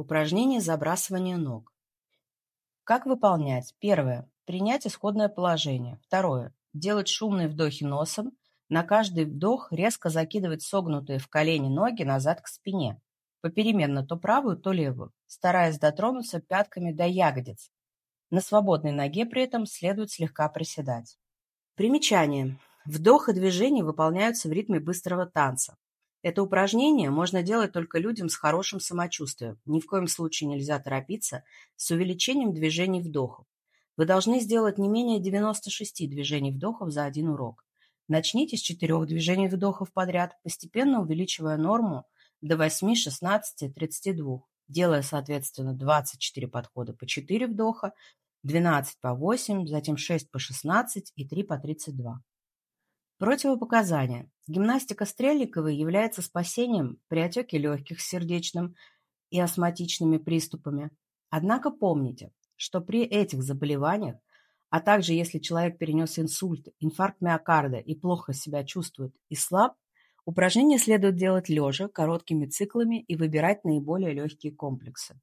Упражнение забрасывания ног. Как выполнять? Первое. Принять исходное положение. Второе. Делать шумные вдохи носом. На каждый вдох резко закидывать согнутые в колени ноги назад к спине. Попеременно то правую, то левую, стараясь дотронуться пятками до ягодиц. На свободной ноге при этом следует слегка приседать. Примечание. Вдох и движение выполняются в ритме быстрого танца. Это упражнение можно делать только людям с хорошим самочувствием. Ни в коем случае нельзя торопиться с увеличением движений вдохов. Вы должны сделать не менее 96 движений вдохов за один урок. Начните с 4 движений вдохов подряд, постепенно увеличивая норму до 8, 16, 32, делая, соответственно, 24 подхода по 4 вдоха, 12 по 8, затем 6 по 16 и 3 по 32. Противопоказания. Гимнастика Стрельниковой является спасением при отеке легких с сердечным и астматичными приступами. Однако помните, что при этих заболеваниях, а также если человек перенес инсульт, инфаркт миокарда и плохо себя чувствует и слаб, упражнения следует делать лежа, короткими циклами и выбирать наиболее легкие комплексы.